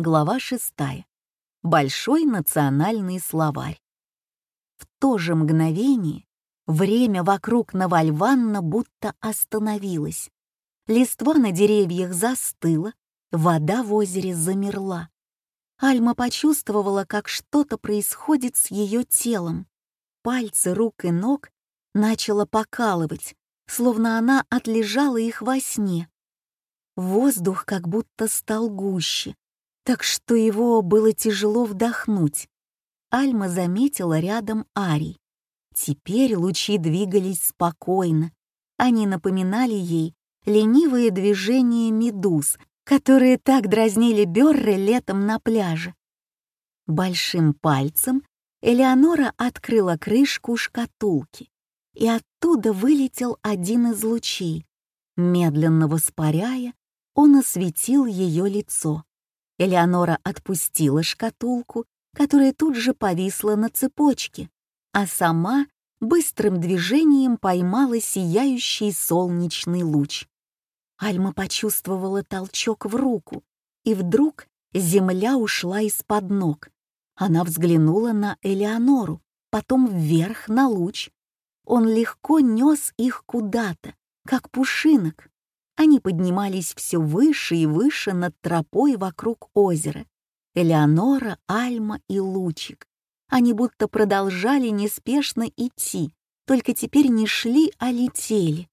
Глава 6. Большой национальный словарь. В то же мгновение время вокруг Навальванна будто остановилось. Листва на деревьях застыла, вода в озере замерла. Альма почувствовала, как что-то происходит с ее телом. Пальцы рук и ног начало покалывать, словно она отлежала их во сне. Воздух как будто стал гуще, так что его было тяжело вдохнуть. Альма заметила рядом Арий. Теперь лучи двигались спокойно. Они напоминали ей ленивые движения медуз, которые так дразнили Бёрры летом на пляже. Большим пальцем Элеонора открыла крышку шкатулки, и оттуда вылетел один из лучей. Медленно воспаряя, он осветил ее лицо. Элеонора отпустила шкатулку, которая тут же повисла на цепочке, а сама быстрым движением поймала сияющий солнечный луч. Альма почувствовала толчок в руку, и вдруг земля ушла из-под ног. Она взглянула на Элеонору, потом вверх на луч. Он легко нес их куда-то, как пушинок. Они поднимались все выше и выше над тропой вокруг озера. Элеонора, Альма и Лучик. Они будто продолжали неспешно идти, только теперь не шли, а летели.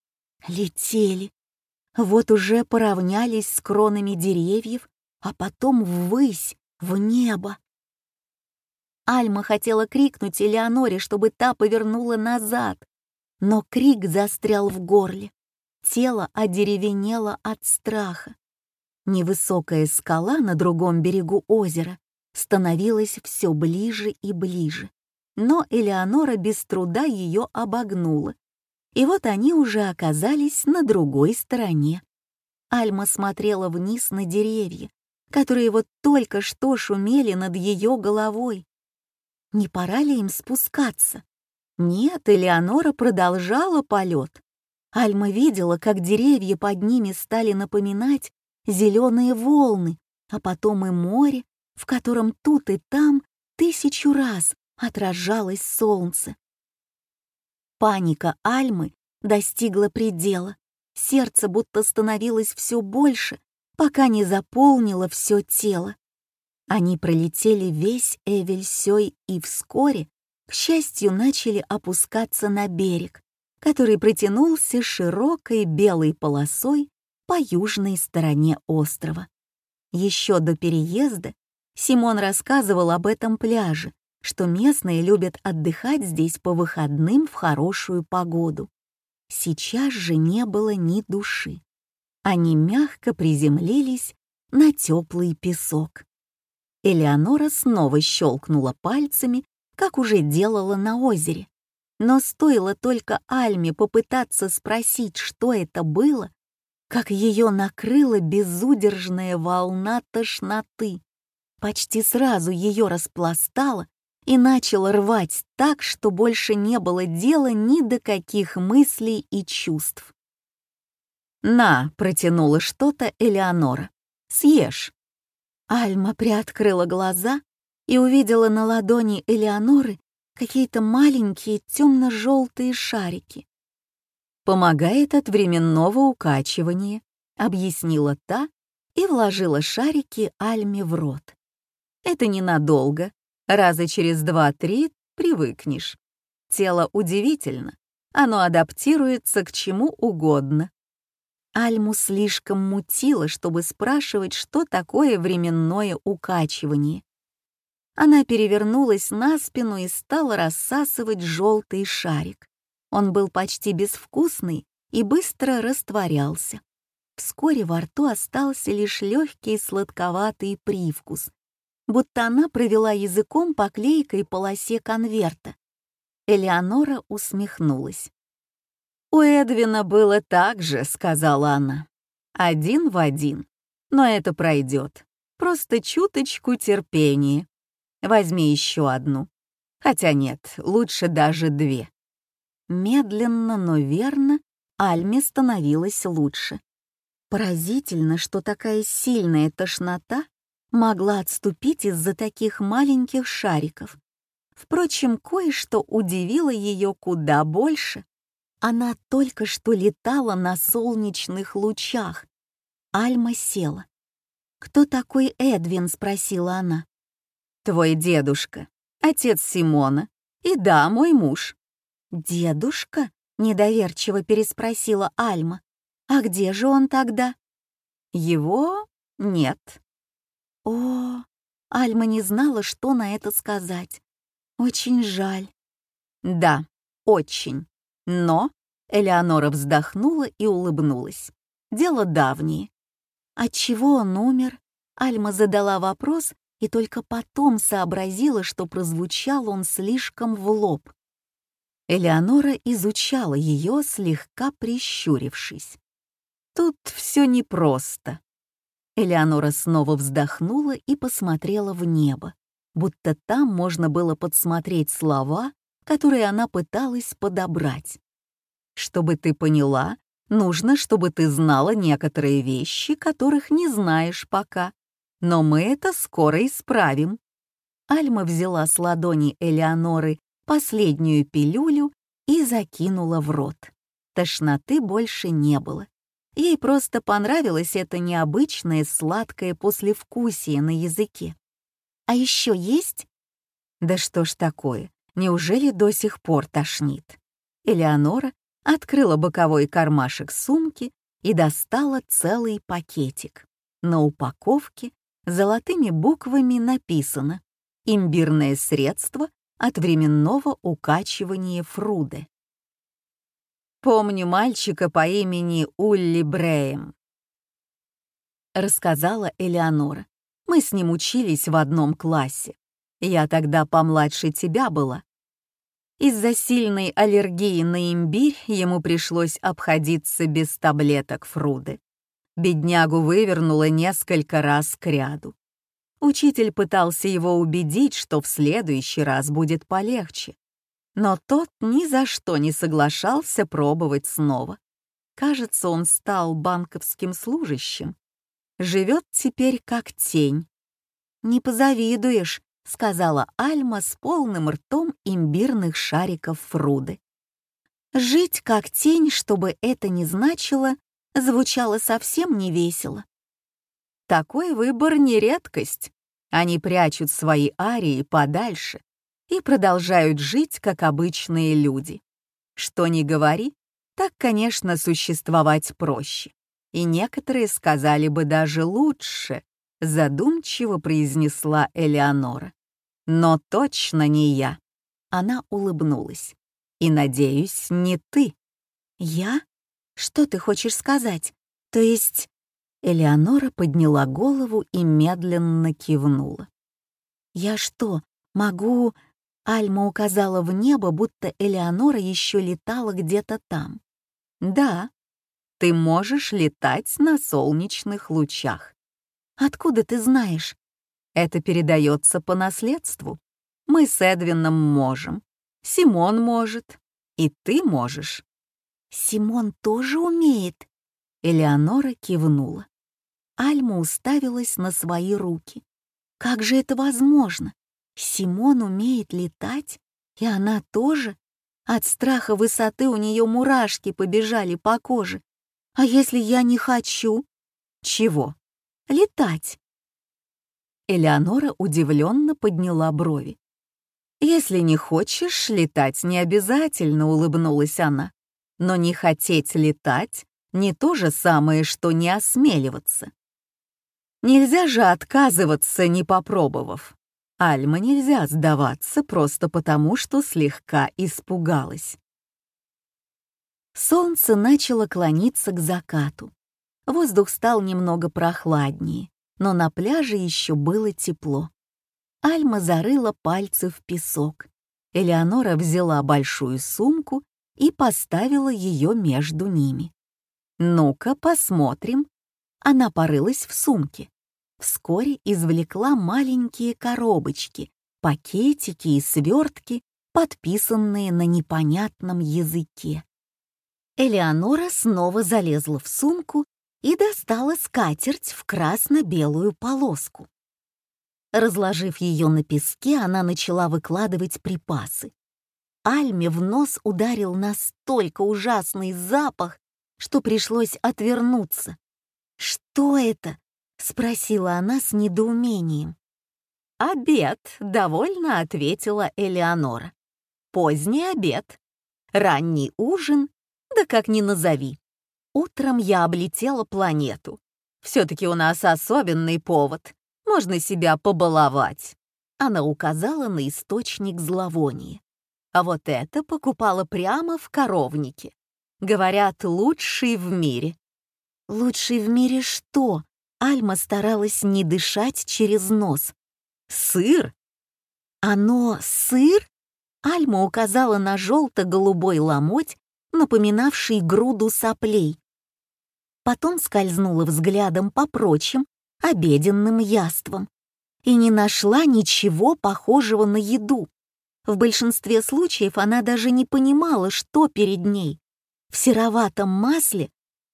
Летели. Вот уже поравнялись с кронами деревьев, а потом ввысь, в небо. Альма хотела крикнуть Элеоноре, чтобы та повернула назад, но крик застрял в горле тело одеревенело от страха. Невысокая скала на другом берегу озера становилась все ближе и ближе, но Элеонора без труда ее обогнула. И вот они уже оказались на другой стороне. Альма смотрела вниз на деревья, которые вот только что шумели над ее головой. Не пора ли им спускаться? Нет, Элеонора продолжала полет. Альма видела, как деревья под ними стали напоминать зеленые волны, а потом и море, в котором тут и там тысячу раз отражалось солнце. Паника Альмы достигла предела. Сердце будто становилось все больше, пока не заполнило все тело. Они пролетели весь Эвельсёй и вскоре, к счастью, начали опускаться на берег который протянулся широкой белой полосой по южной стороне острова. Еще до переезда Симон рассказывал об этом пляже, что местные любят отдыхать здесь по выходным в хорошую погоду. Сейчас же не было ни души. Они мягко приземлились на теплый песок. Элеонора снова щелкнула пальцами, как уже делала на озере. Но стоило только Альме попытаться спросить, что это было, как ее накрыла безудержная волна тошноты. Почти сразу ее распластало и начало рвать так, что больше не было дела ни до каких мыслей и чувств. «На», — протянула что-то Элеонора, — «съешь». Альма приоткрыла глаза и увидела на ладони Элеоноры какие-то маленькие темно-желтые шарики. «Помогает от временного укачивания», — объяснила та и вложила шарики Альме в рот. «Это ненадолго, раза через два-три привыкнешь. Тело удивительно, оно адаптируется к чему угодно». Альму слишком мутило, чтобы спрашивать, что такое временное укачивание. Она перевернулась на спину и стала рассасывать желтый шарик. Он был почти безвкусный и быстро растворялся. Вскоре во рту остался лишь легкий сладковатый привкус, будто она провела языком по клейкой полосе конверта. Элеонора усмехнулась. «У Эдвина было так же», — сказала она. «Один в один. Но это пройдет. Просто чуточку терпения». Возьми еще одну. Хотя нет, лучше даже две. Медленно, но верно Альме становилось лучше. Поразительно, что такая сильная тошнота могла отступить из-за таких маленьких шариков. Впрочем, кое-что удивило ее куда больше. Она только что летала на солнечных лучах. Альма села. «Кто такой Эдвин?» — спросила она. «Твой дедушка, отец Симона. И да, мой муж». «Дедушка?» — недоверчиво переспросила Альма. «А где же он тогда?» «Его нет». «О, Альма не знала, что на это сказать. Очень жаль». «Да, очень. Но...» Элеонора вздохнула и улыбнулась. «Дело давнее. Отчего он умер?» Альма задала вопрос и только потом сообразила, что прозвучал он слишком в лоб. Элеонора изучала ее, слегка прищурившись. «Тут все непросто». Элеонора снова вздохнула и посмотрела в небо, будто там можно было подсмотреть слова, которые она пыталась подобрать. «Чтобы ты поняла, нужно, чтобы ты знала некоторые вещи, которых не знаешь пока. Но мы это скоро исправим». Альма взяла с ладони Элеоноры последнюю пилюлю и закинула в рот. Тошноты больше не было. Ей просто понравилось это необычное сладкое послевкусие на языке. «А еще есть?» «Да что ж такое, неужели до сих пор тошнит?» Элеонора открыла боковой кармашек сумки и достала целый пакетик. На упаковке золотыми буквами написано «Имбирное средство от временного укачивания Фруды». «Помню мальчика по имени Улли Бреем», — рассказала Элеонора. «Мы с ним учились в одном классе. Я тогда помладше тебя была. Из-за сильной аллергии на имбирь ему пришлось обходиться без таблеток Фруды. Беднягу вывернуло несколько раз к ряду. Учитель пытался его убедить, что в следующий раз будет полегче. Но тот ни за что не соглашался пробовать снова. Кажется, он стал банковским служащим. Живет теперь как тень. «Не позавидуешь», — сказала Альма с полным ртом имбирных шариков Фруды. Жить как тень, чтобы это не значило, звучало совсем не весело. Такой выбор не редкость. Они прячут свои арии подальше и продолжают жить, как обычные люди. Что ни говори, так, конечно, существовать проще. И некоторые сказали бы даже лучше, задумчиво произнесла Элеонора. Но точно не я. Она улыбнулась. И, надеюсь, не ты. Я? Что ты хочешь сказать? То есть... Элеонора подняла голову и медленно кивнула. «Я что, могу...» Альма указала в небо, будто Элеонора еще летала где-то там. «Да, ты можешь летать на солнечных лучах. Откуда ты знаешь? Это передается по наследству. Мы с Эдвином можем. Симон может. И ты можешь. Симон тоже умеет? Элеонора кивнула. Альма уставилась на свои руки. Как же это возможно? Симон умеет летать, и она тоже? От страха высоты у нее мурашки побежали по коже. А если я не хочу? Чего? Летать. Элеонора удивленно подняла брови. «Если не хочешь, летать не обязательно», — улыбнулась она. «Но не хотеть летать — не то же самое, что не осмеливаться. Нельзя же отказываться, не попробовав. Альма нельзя сдаваться просто потому, что слегка испугалась. Солнце начало клониться к закату. Воздух стал немного прохладнее, но на пляже еще было тепло. Альма зарыла пальцы в песок. Элеонора взяла большую сумку и поставила ее между ними. «Ну-ка, посмотрим». Она порылась в сумке вскоре извлекла маленькие коробочки, пакетики и свертки, подписанные на непонятном языке. Элеонора снова залезла в сумку и достала скатерть в красно-белую полоску. Разложив ее на песке, она начала выкладывать припасы. Альме в нос ударил настолько ужасный запах, что пришлось отвернуться. «Что это?» — спросила она с недоумением. «Обед», — довольно ответила Элеонора. «Поздний обед. Ранний ужин, да как ни назови. Утром я облетела планету. Все-таки у нас особенный повод. Можно себя побаловать». Она указала на источник зловония. А вот это покупала прямо в коровнике. Говорят, лучший в мире. Лучший в мире что? Альма старалась не дышать через нос. Сыр? Оно сыр? Альма указала на желто-голубой ломоть, напоминавший груду соплей. Потом скользнула взглядом по прочим, обеденным яствам и не нашла ничего похожего на еду. В большинстве случаев она даже не понимала, что перед ней. В сероватом масле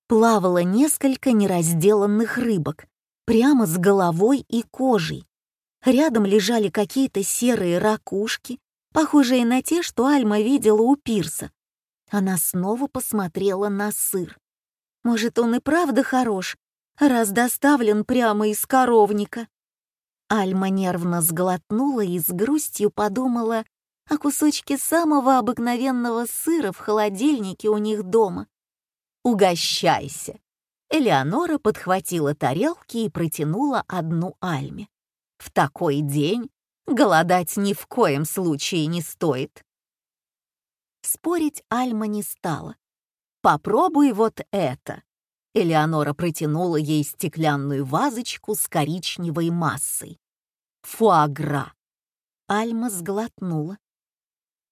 плавало несколько неразделанных рыбок, прямо с головой и кожей. Рядом лежали какие-то серые ракушки, похожие на те, что Альма видела у пирса. Она снова посмотрела на сыр. Может, он и правда хорош, раз доставлен прямо из коровника. Альма нервно сглотнула и с грустью подумала а кусочки самого обыкновенного сыра в холодильнике у них дома. «Угощайся!» Элеонора подхватила тарелки и протянула одну Альме. «В такой день голодать ни в коем случае не стоит». Спорить Альма не стала. «Попробуй вот это!» Элеонора протянула ей стеклянную вазочку с коричневой массой. Фуагра. Альма сглотнула.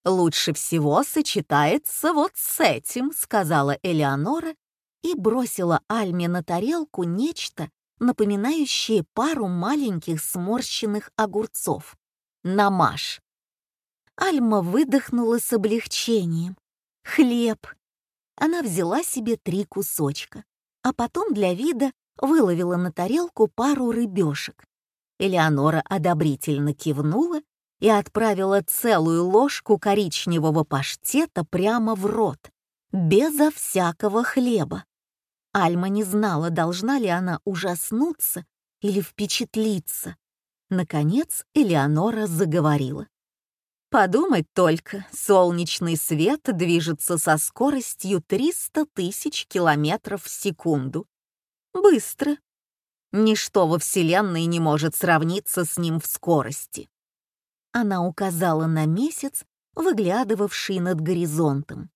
«Лучше всего сочетается вот с этим», — сказала Элеонора и бросила Альме на тарелку нечто, напоминающее пару маленьких сморщенных огурцов. «Намажь». Альма выдохнула с облегчением. «Хлеб». Она взяла себе три кусочка, а потом для вида выловила на тарелку пару рыбешек. Элеонора одобрительно кивнула и отправила целую ложку коричневого паштета прямо в рот, безо всякого хлеба. Альма не знала, должна ли она ужаснуться или впечатлиться. Наконец Элеонора заговорила. Подумать только, солнечный свет движется со скоростью 300 тысяч километров в секунду. Быстро. Ничто во Вселенной не может сравниться с ним в скорости. Она указала на месяц, выглядывавший над горизонтом.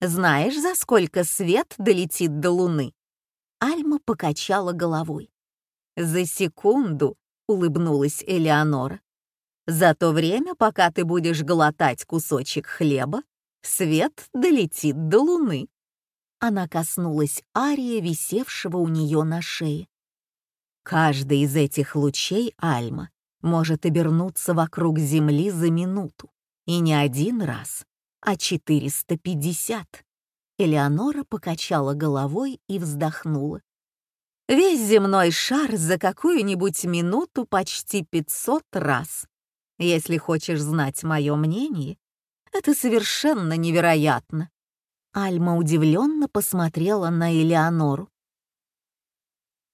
«Знаешь, за сколько свет долетит до Луны?» Альма покачала головой. «За секунду», — улыбнулась Элеонора. «За то время, пока ты будешь глотать кусочек хлеба, свет долетит до Луны». Она коснулась ария, висевшего у нее на шее. Каждый из этих лучей, Альма, может обернуться вокруг Земли за минуту, и не один раз, а 450. Элеонора покачала головой и вздохнула. Весь земной шар за какую-нибудь минуту почти 500 раз. Если хочешь знать мое мнение, это совершенно невероятно. Альма удивленно посмотрела на Элеонору.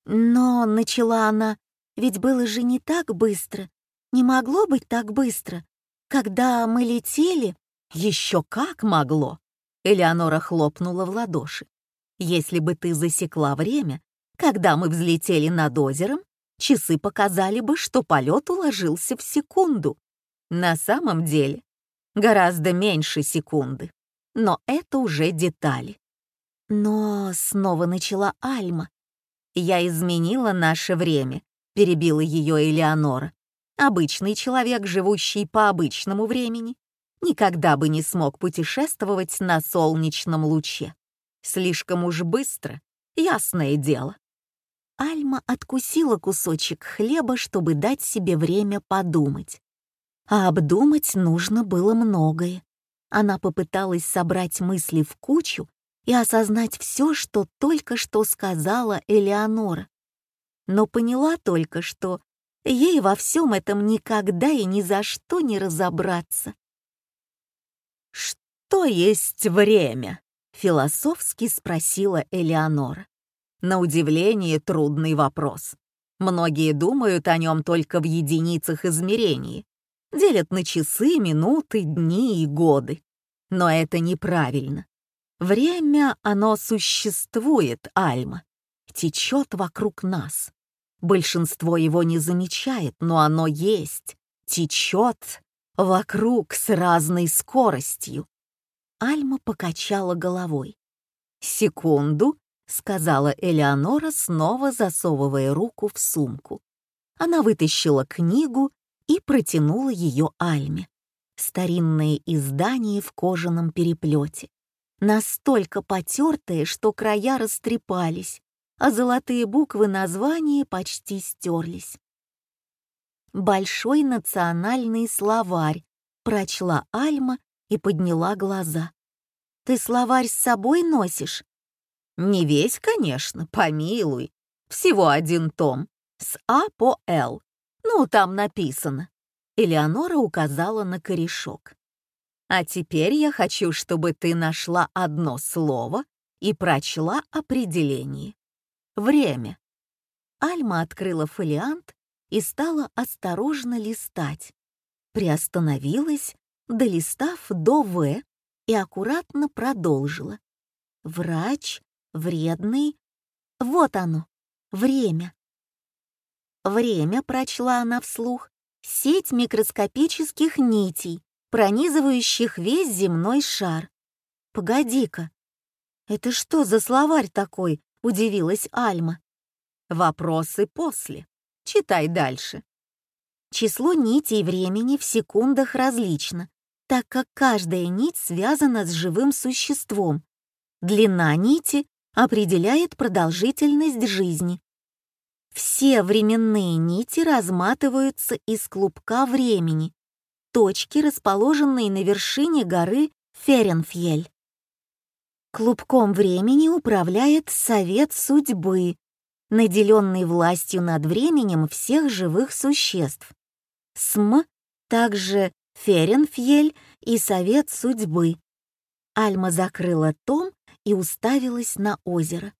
Но начала она ведь было же не так быстро. Не могло быть так быстро. Когда мы летели, еще как могло. Элеонора хлопнула в ладоши. Если бы ты засекла время, когда мы взлетели над озером, часы показали бы, что полет уложился в секунду. На самом деле, гораздо меньше секунды. Но это уже детали. Но снова начала Альма. Я изменила наше время — перебила ее Элеонора. «Обычный человек, живущий по обычному времени, никогда бы не смог путешествовать на солнечном луче. Слишком уж быстро, ясное дело». Альма откусила кусочек хлеба, чтобы дать себе время подумать. А обдумать нужно было многое. Она попыталась собрать мысли в кучу и осознать все, что только что сказала Элеонора но поняла только, что Ей во всем этом никогда и ни за что не разобраться. «Что есть время?» — философски спросила Элеонора. На удивление трудный вопрос. Многие думают о нем только в единицах измерений, делят на часы, минуты, дни и годы. Но это неправильно. Время, оно существует, Альма, течет вокруг нас. Большинство его не замечает, но оно есть, течет вокруг с разной скоростью. Альма покачала головой. «Секунду», — сказала Элеонора, снова засовывая руку в сумку. Она вытащила книгу и протянула ее Альме. Старинное издание в кожаном переплете. Настолько потертое, что края растрепались, а золотые буквы названия почти стерлись. «Большой национальный словарь», — прочла Альма и подняла глаза. «Ты словарь с собой носишь?» «Не весь, конечно, помилуй. Всего один том. С А по Л. Ну, там написано». Элеонора указала на корешок. «А теперь я хочу, чтобы ты нашла одно слово и прочла определение. Время». Альма открыла фолиант и стала осторожно листать. Приостановилась долистав до «В» и аккуратно продолжила. Врач, вредный. Вот оно, время. Время, прочла она вслух, сеть микроскопических нитей, пронизывающих весь земной шар. Погоди-ка, это что за словарь такой? Удивилась Альма. Вопросы после. Читай дальше. Число нитей времени в секундах различно, так как каждая нить связана с живым существом. Длина нити определяет продолжительность жизни. Все временные нити разматываются из клубка времени, точки, расположенные на вершине горы Ференфьель. Клубком времени управляет Совет Судьбы, наделенный властью над временем всех живых существ. СМ также Ференфьель и Совет Судьбы. Альма закрыла том и уставилась на озеро.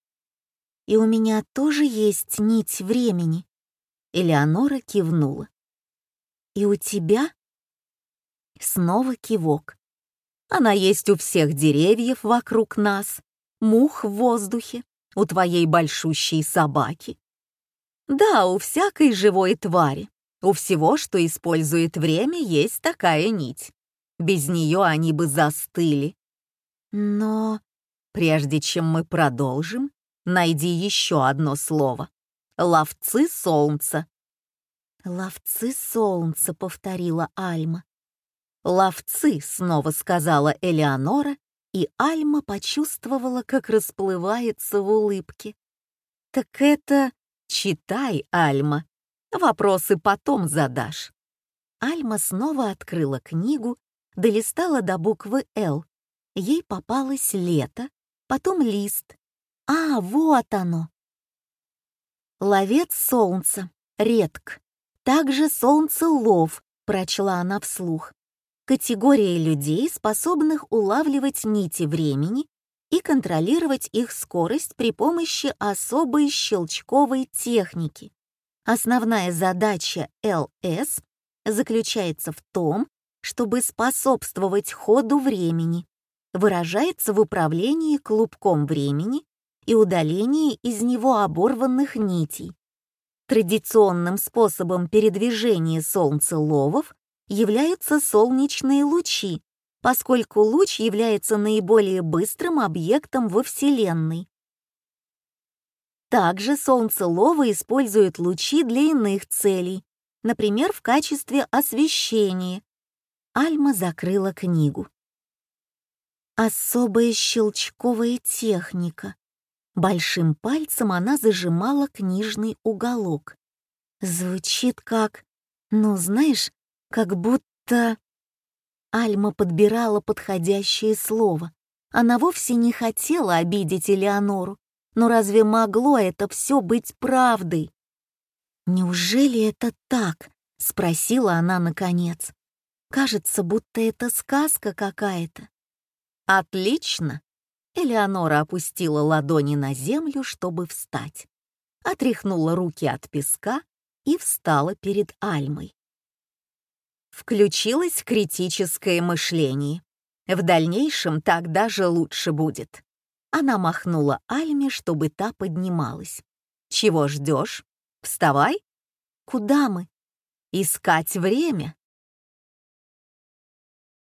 «И у меня тоже есть нить времени». Элеонора кивнула. «И у тебя?» Снова кивок. «Она есть у всех деревьев вокруг нас, мух в воздухе, у твоей большущей собаки. Да, у всякой живой твари. У всего, что использует время, есть такая нить. Без нее они бы застыли. Но прежде чем мы продолжим, найди еще одно слово. Ловцы солнца. «Ловцы солнца», — повторила Альма. «Ловцы», — снова сказала Элеонора, и Альма почувствовала, как расплывается в улыбке. «Так это... Читай, Альма, Вопросы потом задашь». Альма снова открыла книгу, долистала до буквы «Л». Ей попалось лето, потом лист. А, вот оно. «Ловец солнца, редк. Также солнцелов», — прочла она вслух. Категория людей, способных улавливать нити времени и контролировать их скорость при помощи особой щелчковой техники. Основная задача ЛС заключается в том, чтобы способствовать ходу времени, выражается в управлении клубком времени и удалении из него оборванных нитей. Традиционным способом передвижения солнцеловов являются солнечные лучи, поскольку луч является наиболее быстрым объектом во Вселенной. Также солнцеловы используют лучи для иных целей, например, в качестве освещения. Альма закрыла книгу. Особая щелчковая техника. Большим пальцем она зажимала книжный уголок. Звучит как... Ну, знаешь, как будто... Альма подбирала подходящее слово. Она вовсе не хотела обидеть Элеонору. Но разве могло это все быть правдой? «Неужели это так?» — спросила она наконец. «Кажется, будто это сказка какая-то». «Отлично!» Элеонора опустила ладони на землю, чтобы встать. Отряхнула руки от песка и встала перед Альмой. Включилось критическое мышление. В дальнейшем так даже лучше будет. Она махнула Альме, чтобы та поднималась. «Чего ждешь? Вставай!» «Куда мы?» «Искать время!»